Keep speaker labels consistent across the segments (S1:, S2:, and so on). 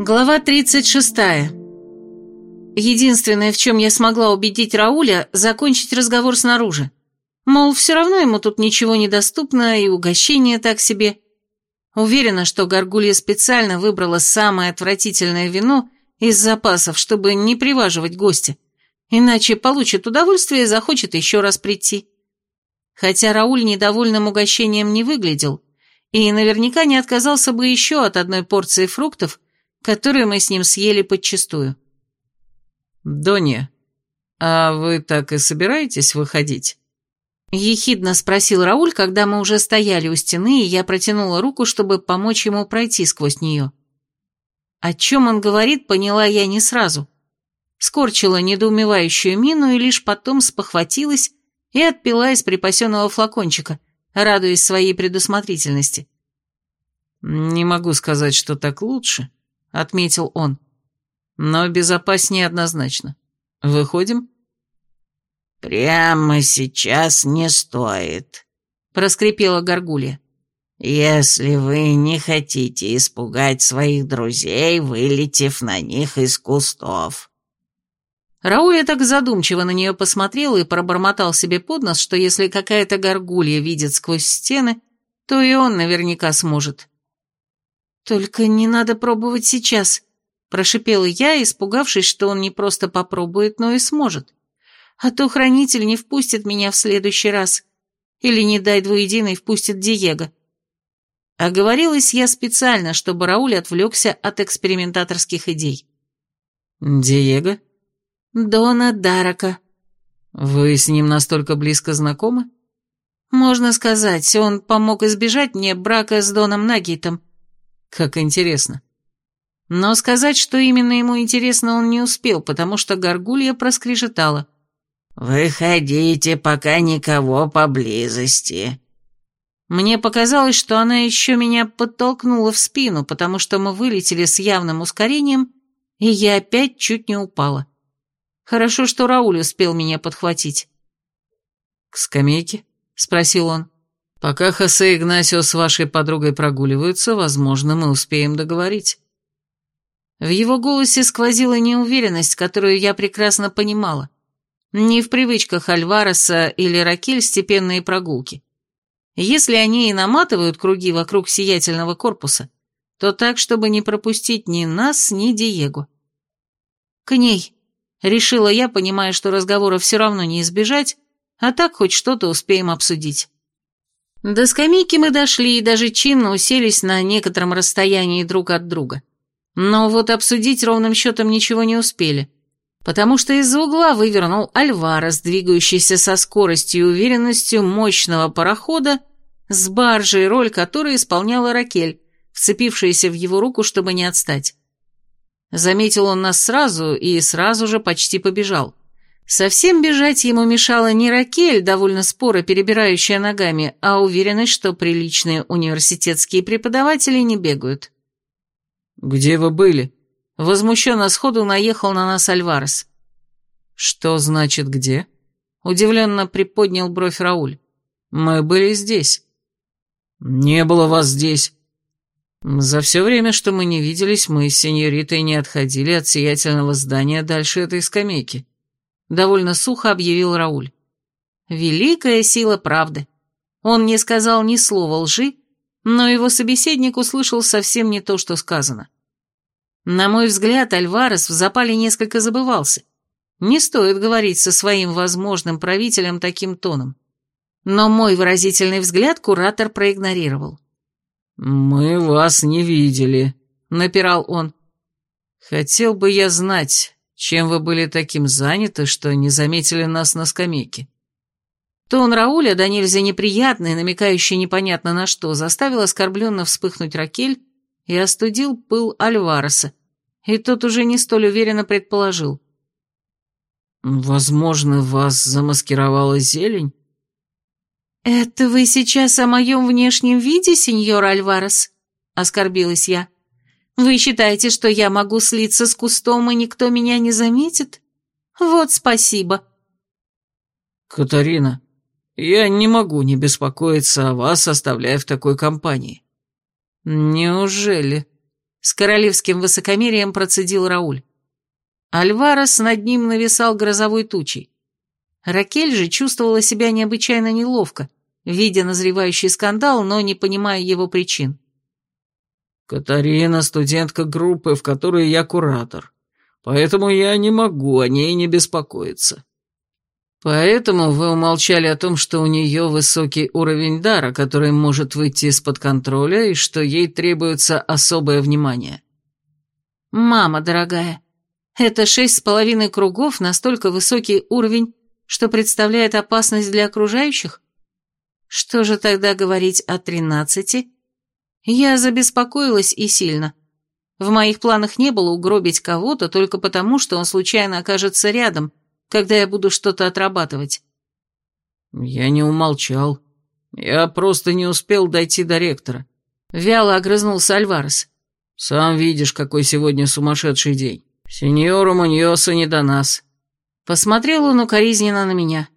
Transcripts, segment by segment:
S1: Глава 36. Единственное, в чем я смогла убедить Рауля, закончить разговор снаружи. Мол, все равно ему тут ничего не доступно, и угощение так себе. Уверена, что Горгулья специально выбрала самое отвратительное вино из запасов, чтобы не приваживать гостя. Иначе получит удовольствие и захочет еще раз прийти. Хотя Рауль недовольным угощением не выглядел, и наверняка не отказался бы еще от одной порции фруктов, которую мы с ним съели подчистую.
S2: «Донья, а вы так и собираетесь выходить?»
S1: Ехидно спросил Рауль, когда мы уже стояли у стены, и я протянула руку, чтобы помочь ему пройти сквозь нее. О чем он говорит, поняла я не сразу. Скорчила недоумевающую мину и лишь потом спохватилась и отпила из припасенного флакончика, радуясь своей предусмотрительности.
S2: «Не могу сказать, что так лучше», — отметил он. «Но безопаснее однозначно. Выходим?»
S3: «Прямо сейчас не стоит», — проскрипела Горгулья. «Если вы не хотите испугать своих друзей, вылетев на них из кустов».
S1: Рауля так задумчиво на нее посмотрел и пробормотал себе под нос, что если какая-то горгулья видит сквозь стены, то и он наверняка сможет. «Только не надо пробовать сейчас», — прошипела я, испугавшись, что он не просто попробует, но и сможет. «А то хранитель не впустит меня в следующий раз. Или, не дай двуединой, впустит Диего». Оговорилась я специально, чтобы Рауль отвлекся от экспериментаторских идей.
S2: «Диего?»
S1: «Дона Дарака».
S2: «Вы с ним настолько близко знакомы?»
S1: «Можно сказать, он помог избежать мне брака с Доном Нагитом.
S2: Как интересно.
S1: Но сказать, что именно ему интересно, он не успел, потому что горгулья проскрежетала.
S3: «Выходите, пока никого поблизости».
S1: Мне показалось, что она еще меня подтолкнула в спину, потому что мы вылетели с явным ускорением, и я опять чуть не упала. Хорошо, что Рауль успел меня подхватить.
S2: «К скамейке?» — спросил он. Пока Хосе и Игнасио с вашей подругой прогуливаются, возможно, мы успеем договорить».
S1: В его голосе сквозила неуверенность, которую я прекрасно понимала. Не в привычках Альвареса или Ракель степенные прогулки. Если они и наматывают круги вокруг сиятельного корпуса, то так, чтобы не пропустить ни нас, ни Диего. «К ней», — решила я, понимая, что разговора все равно не избежать, а так хоть что-то успеем обсудить. До скамейки мы дошли и даже чинно уселись на некотором расстоянии друг от друга. Но вот обсудить ровным счетом ничего не успели, потому что из-за угла вывернул Альварес, двигающийся со скоростью и уверенностью мощного парохода с баржей, роль которой исполняла Ракель, вцепившаяся в его руку, чтобы не отстать. Заметил он нас сразу и сразу же почти побежал. Совсем бежать ему мешала не Ракель, довольно споро перебирающая ногами, а уверенность, что приличные университетские преподаватели не бегают.
S2: «Где вы были?»
S1: Возмущенно сходу наехал на нас Альварес.
S2: «Что значит где?»
S1: Удивленно приподнял бровь Рауль.
S2: «Мы были здесь».
S3: «Не было вас здесь».
S2: «За все время, что мы не виделись, мы с сеньоритой не отходили от сиятельного здания дальше этой скамейки».
S1: — довольно сухо объявил Рауль. «Великая сила правды. Он не сказал ни слова лжи, но его собеседник услышал совсем не то, что сказано. На мой взгляд, Альварес в запале несколько забывался. Не стоит говорить со своим возможным правителем таким тоном. Но мой выразительный взгляд куратор проигнорировал.
S2: «Мы вас не видели», —
S1: напирал он.
S2: «Хотел бы я знать, чем вы были таким заняты, что не заметили нас на скамейке?»
S1: Тон Рауля, да нельзя неприятный, намекающий непонятно на что, заставил оскорбленно вспыхнуть Ракель и остудил пыл Альвареса, и тот уже не столь уверенно предположил.
S2: «Возможно, вас замаскировала зелень?»
S1: «Это вы сейчас о моем внешнем виде, сеньор Альварес?» — оскорбилась я. Вы считаете, что я могу слиться с кустом, и никто меня не заметит? Вот спасибо.
S2: Катарина, я не могу не беспокоиться о вас, оставляя в такой компании.
S1: Неужели? С королевским высокомерием процедил Рауль. Альварес над ним нависал грозовой тучей. Ракель же чувствовала себя необычайно неловко, видя назревающий скандал, но не понимая его причин.
S2: «Катарина — студентка группы, в которой я куратор, поэтому я не могу о ней не беспокоиться». «Поэтому вы умолчали о том, что у нее высокий уровень дара, который может выйти из-под контроля, и что ей требуется особое внимание».
S1: «Мама дорогая, это шесть с половиной кругов, настолько высокий уровень, что представляет опасность для окружающих? Что же тогда говорить о тринадцати?» Я забеспокоилась и сильно. В моих планах не было угробить кого-то только потому, что он случайно окажется рядом, когда я буду что-то отрабатывать.
S2: Я не умолчал. Я просто не успел дойти до ректора.
S1: Вяло огрызнулся Альварес.
S2: Сам видишь, какой сегодня сумасшедший день. Сеньору Муньоса не до нас.
S1: Посмотрел он укоризненно на меня.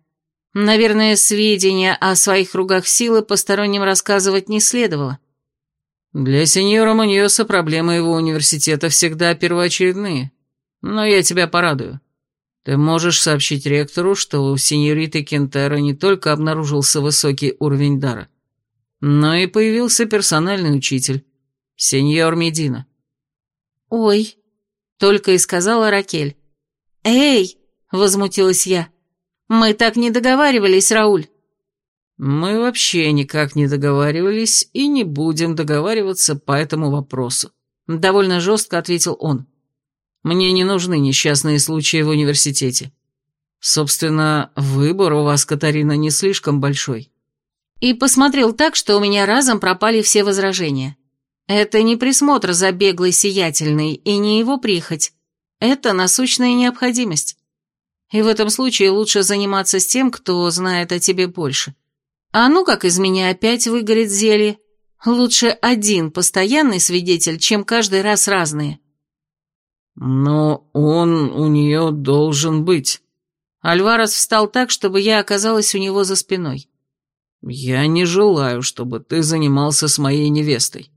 S1: Наверное, сведения о своих кругах силы посторонним рассказывать не следовало.
S2: Для сеньора Муньоса проблемы его университета всегда первоочередные. Но я тебя порадую. Ты можешь сообщить ректору, что у сеньориты Кентера не только обнаружился высокий уровень дара, но и появился персональный учитель, сеньор Медина.
S1: «Ой», — только и сказала Ракель. «Эй!» — возмутилась я. «Мы так не договаривались, Рауль».
S2: «Мы вообще никак не договаривались и не будем договариваться по этому вопросу», — довольно жестко ответил он. Мне не нужны несчастные случаи в университете. Собственно, выбор у вас, Катарина, не слишком большой.
S1: И посмотрел так, что у меня разом пропали все возражения. Это не присмотр за беглой сиятельной и не его прихоть. Это насущная необходимость. И в этом случае лучше заниматься с тем, кто знает о тебе больше. А ну как из меня опять выгорит зелье? Лучше один постоянный свидетель, чем каждый раз разные.
S2: «Но он у нее должен быть».
S1: Альварес встал так, чтобы я оказалась у него за спиной.
S2: «Я не желаю, чтобы ты занимался с моей невестой».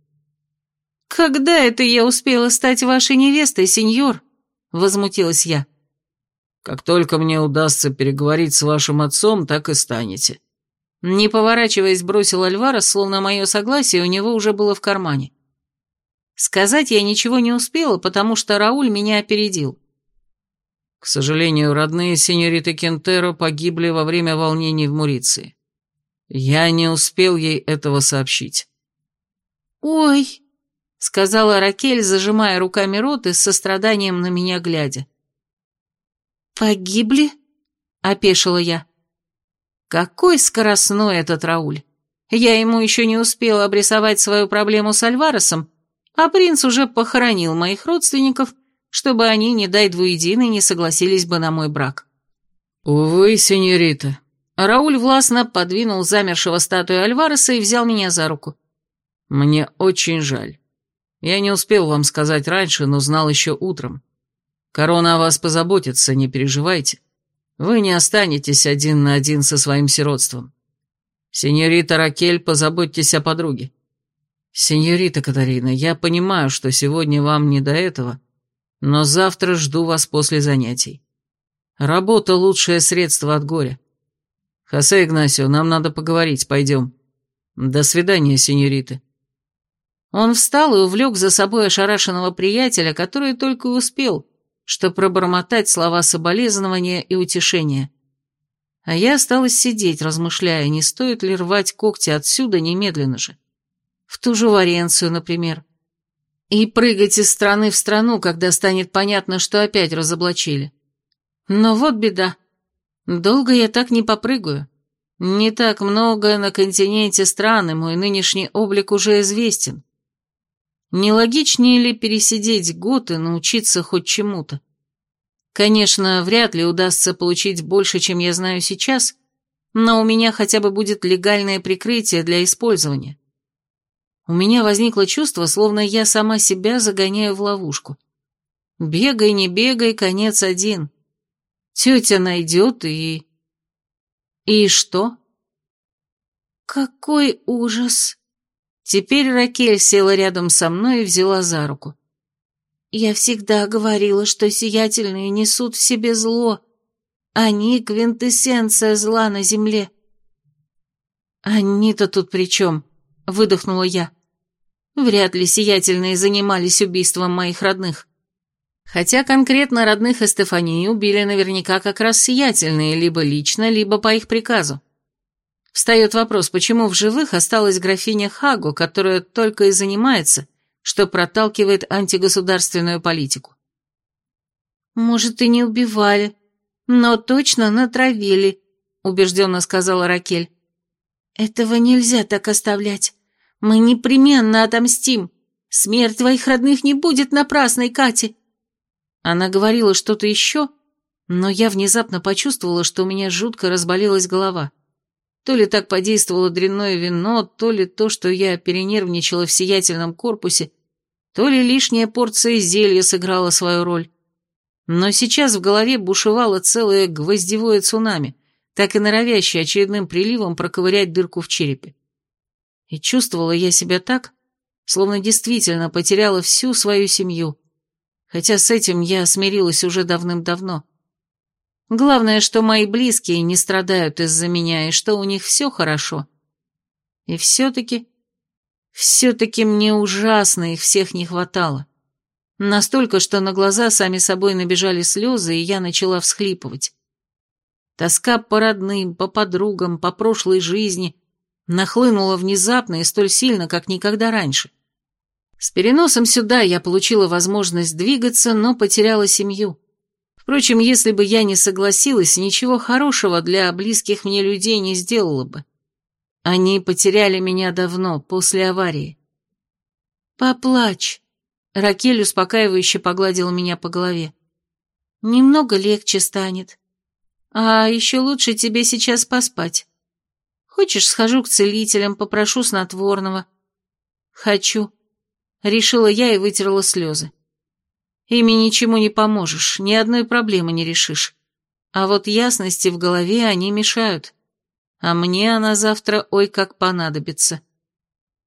S1: «Когда это я успела стать вашей невестой, сеньор?» — возмутилась я.
S2: «Как только мне удастся переговорить с вашим отцом, так и станете».
S1: Не поворачиваясь, бросил Альварес, словно мое согласие у него уже было в кармане. Сказать я ничего не успела, потому что Рауль меня опередил.
S2: К сожалению, родные сеньориты Кентеро погибли во время волнений в Муриции. Я не успел ей этого сообщить.
S1: «Ой», — сказала Ракель, зажимая руками рот и с состраданием на меня глядя. «Погибли?» — опешила я. «Какой скоростной этот Рауль! Я ему еще не успела обрисовать свою проблему с Альваресом, а принц уже похоронил моих родственников, чтобы они, не дай двуединой, не согласились бы на мой брак.
S2: «Увы, сеньорита».
S1: Рауль властно подвинул замершего статую Альвареса и взял меня за руку.
S2: «Мне очень жаль. Я не успел вам сказать раньше, но знал еще утром. Корона о вас позаботится, не переживайте. Вы не останетесь один на один со своим сиротством. Сеньорита Ракель, позаботьтесь о подруге. «Сеньорита Катарина, я понимаю, что сегодня вам не до этого, но завтра жду вас после занятий. Работа — лучшее средство от горя. Хосе Игнасио, нам надо поговорить, пойдем. До свидания, сеньориты».
S1: Он встал и увлек за собой ошарашенного приятеля, который только успел, что пробормотать слова соболезнования и утешения. А я осталась сидеть, размышляя, не стоит ли рвать когти отсюда немедленно же в ту же Варенцию, например. И прыгать из страны в страну, когда станет понятно, что опять разоблачили. Но вот беда. Долго я так не попрыгаю. Не так много на континенте стран, и мой нынешний облик уже известен. Нелогичнее ли пересидеть год и научиться хоть чему-то? Конечно, вряд ли удастся получить больше, чем я знаю сейчас, но у меня хотя бы будет легальное прикрытие для использования. У меня возникло чувство, словно я сама себя загоняю в ловушку. Бегай, не бегай, конец один. Тетя найдет и... И что? Какой ужас! Теперь Ракель села рядом со мной и взяла за руку. «Я всегда говорила, что сиятельные несут в себе зло. Они — квинтэссенция зла на земле». «Они-то тут при чем?» — выдохнула я. «Вряд ли сиятельные занимались убийством моих родных. Хотя конкретно родных Эстефании убили наверняка как раз сиятельные, либо лично, либо по их приказу. Встает вопрос, почему в живых осталась графиня Хагу, которая только и занимается, что проталкивает антигосударственную политику. «Может, и не убивали, но точно натравили», — убежденно сказала Ракель. «Этого нельзя так оставлять. Мы непременно отомстим. Смерть твоих родных не будет напрасной, Кати». Она говорила что-то еще, но я внезапно почувствовала, что у меня жутко разболелась голова. То ли так подействовало дрянное вино, то ли то, что я перенервничала в сиятельном корпусе, то ли лишняя порция зелья сыграла свою роль. Но сейчас в голове бушевало целое гвоздевое цунами, так и норовящее очередным приливом проковырять дырку в черепе. И чувствовала я себя так, словно действительно потеряла всю свою семью, хотя с этим я смирилась уже давным-давно. Главное, что мои близкие не страдают из-за меня, и что у них все хорошо. И все-таки... Все-таки мне ужасно их всех не хватало. Настолько, что на глаза сами собой набежали слезы, и я начала всхлипывать. Тоска по родным, по подругам, по прошлой жизни нахлынула внезапно и столь сильно, как никогда раньше. С переносом сюда я получила возможность двигаться, но потеряла семью. Впрочем, если бы я не согласилась, ничего хорошего для близких мне людей не сделала бы. Они потеряли меня давно, после аварии. «Поплачь», — Ракель успокаивающе погладила меня по голове. «Немного легче станет. А еще лучше тебе сейчас поспать. Хочешь, схожу к целителям, попрошу снотворного?» «Хочу», — решила я и вытерла слезы. Ими ничему не поможешь, ни одной проблемы не решишь. А вот ясности в голове они мешают. А мне она завтра ой как понадобится.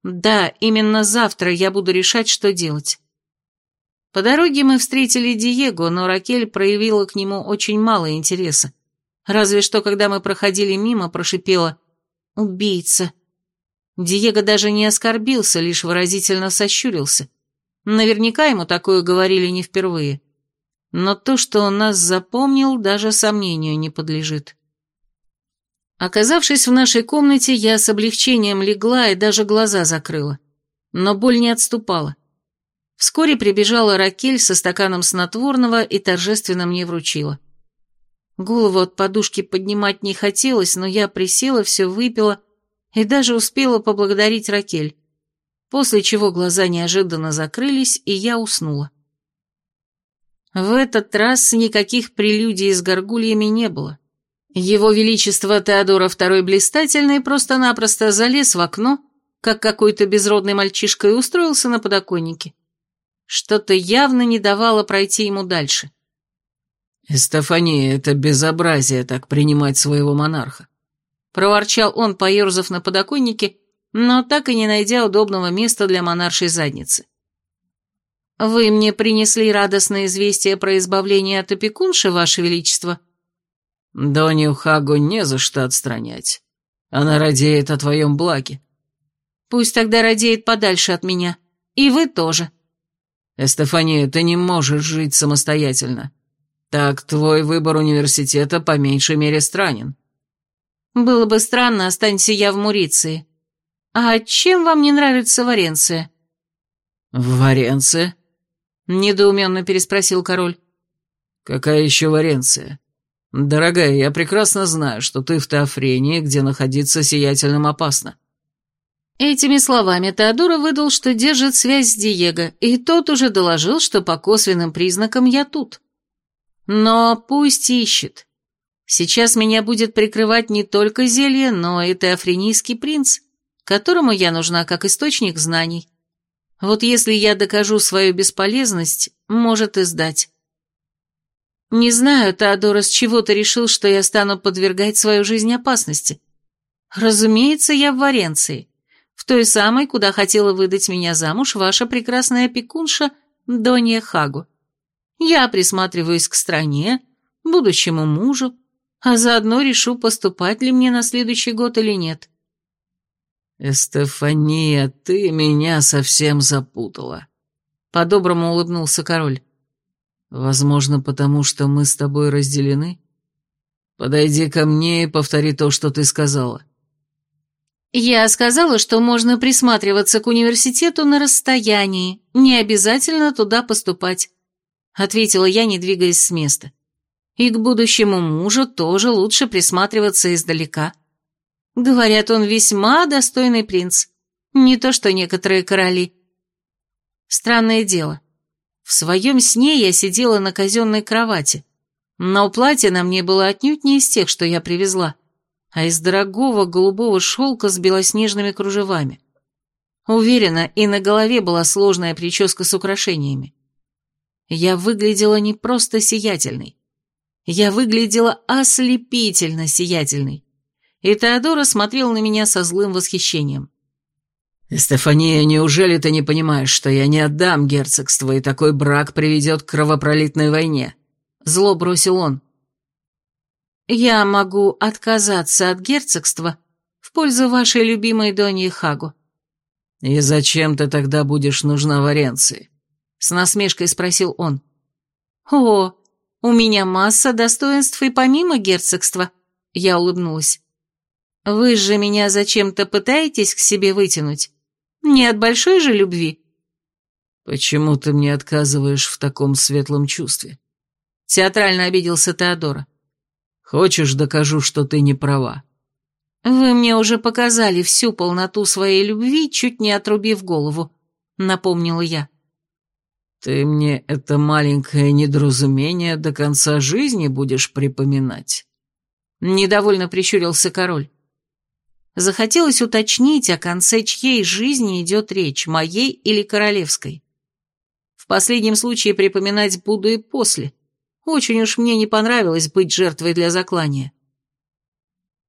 S1: Да, именно завтра я буду решать, что делать. По дороге мы встретили Диего, но Ракель проявила к нему очень мало интереса. Разве что, когда мы проходили мимо, прошипела «Убийца». Диего даже не оскорбился, лишь выразительно сощурился. Наверняка ему такое говорили не впервые. Но то, что он нас запомнил, даже сомнению не подлежит. Оказавшись в нашей комнате, я с облегчением легла и даже глаза закрыла. Но боль не отступала. Вскоре прибежала Ракель со стаканом снотворного и торжественно мне вручила. Голову от подушки поднимать не хотелось, но я присела, все выпила и даже успела поблагодарить Ракель после чего глаза неожиданно закрылись, и я уснула. В этот раз никаких прелюдий с горгульями не было. Его Величество Теодора II Блистательный просто-напросто залез в окно, как какой-то безродный мальчишка, и устроился на подоконнике. Что-то явно не давало пройти ему дальше.
S2: «Эстефания, это безобразие так принимать своего монарха», — проворчал он, поерзав на подоконнике но так и не найдя удобного места для монаршей задницы. «Вы мне принесли радостное известие про избавление от опекунши, Ваше Величество?» «Донью Хагу не за что отстранять. Она радеет о твоем благе».
S1: «Пусть тогда радеет подальше от меня. И вы тоже».
S2: «Эстефания, ты не можешь жить самостоятельно. Так твой выбор университета по меньшей мере странен».
S1: «Было бы странно, останься я в Муриции. «А чем вам не нравится Варенция?»
S2: «Варенция?» — недоуменно переспросил король. «Какая еще Варенция? Дорогая, я прекрасно знаю, что ты в Теофрении, где находиться сиятельным опасно».
S1: Этими словами Теодора выдал, что держит связь с Диего, и тот уже доложил, что по косвенным признакам я тут. Но пусть ищет. Сейчас меня будет прикрывать не только зелье, но и теофренийский принц которому я нужна как источник знаний. Вот если я докажу свою бесполезность, может и сдать. Не знаю, Теодор, с чего ты решил, что я стану подвергать свою жизнь опасности. Разумеется, я в Варенции. В той самой, куда хотела выдать меня замуж ваша прекрасная опекунша Донья Хагу. Я присматриваюсь к стране, будущему мужу, а заодно решу, поступать ли мне на следующий год или нет.
S2: «Эстефания, ты меня совсем запутала», — по-доброму улыбнулся король. «Возможно, потому что мы с тобой разделены? Подойди ко мне и повтори то, что ты сказала».
S1: Я сказала, что можно присматриваться к университету на расстоянии, не обязательно туда поступать, ответила я, не двигаясь с места. И к будущему мужу тоже лучше присматриваться издалека. Говорят, он весьма достойный принц, не то что некоторые короли. Странное дело. В своем сне я сидела на казенной кровати, но платье на мне было отнюдь не из тех, что я привезла а из дорогого голубого шелка с белоснежными кружевами. Уверена, и на голове была сложная прическа с украшениями. Я выглядела не просто сиятельной. Я выглядела ослепительно сиятельной. И Теодора смотрел на меня со злым восхищением.
S2: «Стефания, неужели ты не понимаешь, что я не отдам герцогство, и такой брак приведет к кровопролитной войне?» Зло бросил он.
S1: Я могу отказаться от герцогства в пользу вашей любимой Доньи Хагу.
S2: И зачем ты тогда будешь нужна Варенции? С насмешкой спросил он.
S1: О, у меня масса достоинств и помимо герцогства, я улыбнулась. Вы же меня зачем-то пытаетесь к себе вытянуть? Не от большой же любви?
S2: Почему ты мне отказываешь в таком светлом чувстве? Театрально обиделся Теодора. Хочешь, докажу, что ты не права?»
S1: «Вы мне уже показали всю полноту своей любви, чуть не отрубив голову», — напомнила я.
S2: «Ты мне это маленькое недоразумение до конца жизни будешь припоминать?»
S1: Недовольно прищурился король. Захотелось уточнить, о конце чьей жизни идет речь, моей или королевской. В последнем случае припоминать буду и после, очень уж мне не понравилось быть жертвой для заклания.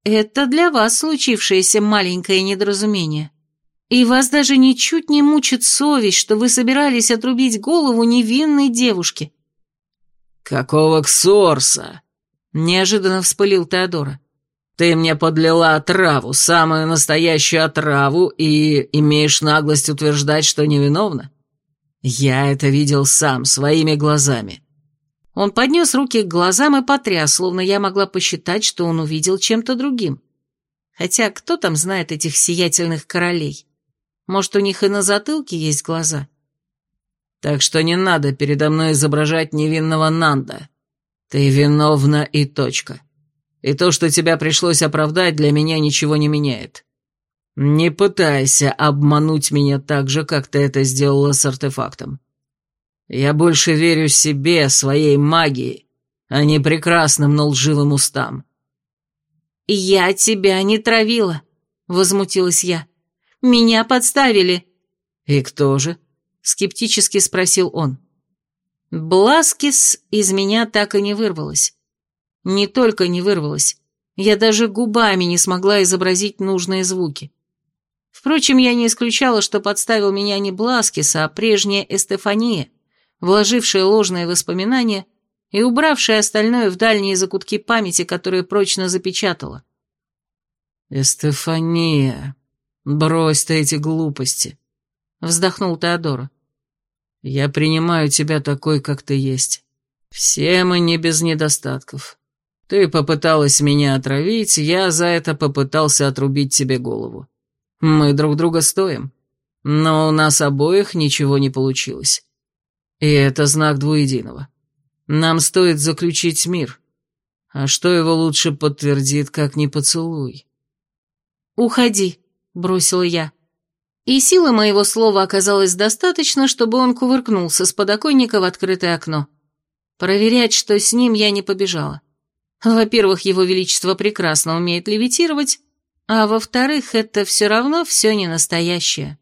S1: Это для вас случившееся маленькое недоразумение. И вас даже ничуть не мучит совесть, что вы собирались отрубить голову невинной девушке.
S2: «Какого ксорса?» — неожиданно вспылил Теодора. «Ты мне подлила отраву, самую настоящую отраву, и имеешь наглость утверждать, что невиновна? Я это видел сам, своими глазами.
S1: Он поднес руки к глазам и потряс, словно я могла посчитать, что он увидел чем-то другим. Хотя кто там знает этих сиятельных королей? Может, у них и на затылке есть глаза?
S2: Так что не надо передо мной изображать невинного Нанда. Ты виновна и точка. И то, что тебя пришлось оправдать, для меня ничего не меняет. Не пытайся обмануть меня так же, как ты это сделала с артефактом. Я больше верю себе, своей магии, а не прекрасным, но лживым устам.
S1: «Я тебя не травила», — возмутилась я. «Меня подставили».
S2: «И кто же?» — скептически спросил он.
S1: Бласкис из меня так и не вырвалась. Не только не вырвалась, я даже губами не смогла изобразить нужные звуки. Впрочем, я не исключала, что подставил меня не Бласкис, а прежняя Эстефания, вложившая ложные воспоминания и убравшая остальное в дальние закутки памяти, которые прочно запечатала.
S2: «Эстефания, брось ты эти глупости», — вздохнул Теодора. «Я принимаю тебя такой, как ты есть. Все мы не без недостатков. Ты попыталась меня отравить, я за это попытался отрубить тебе голову. Мы друг друга стоим, но у нас обоих ничего не получилось. И это знак двуединого. Нам стоит заключить мир. А что его лучше подтвердит, как не поцелуй?
S1: «Уходи», — бросила я. И силы моего слова оказалось достаточно, чтобы он кувыркнулся с подоконника в открытое окно. Проверять, что с ним, я не побежала. Во-первых, его величество прекрасно умеет левитировать, а во-вторых, это все равно все не настоящее.